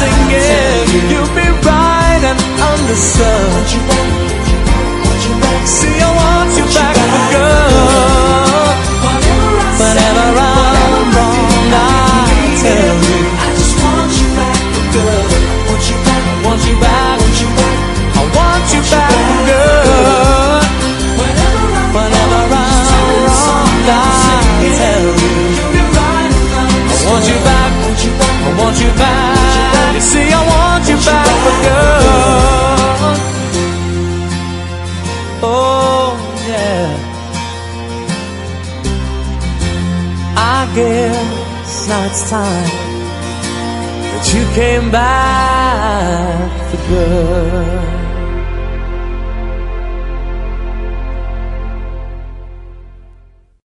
and I'll sing it. You'll be right and understood. See, I want you back for good. Whatever I'm wrong, I tell you. I just want you back good. Want you back. I want you back. Whenever I'm I tell you. I. Want you back, I want you back. You see, I want you back for good. Oh, yeah. I guess now it's time that you came back for good.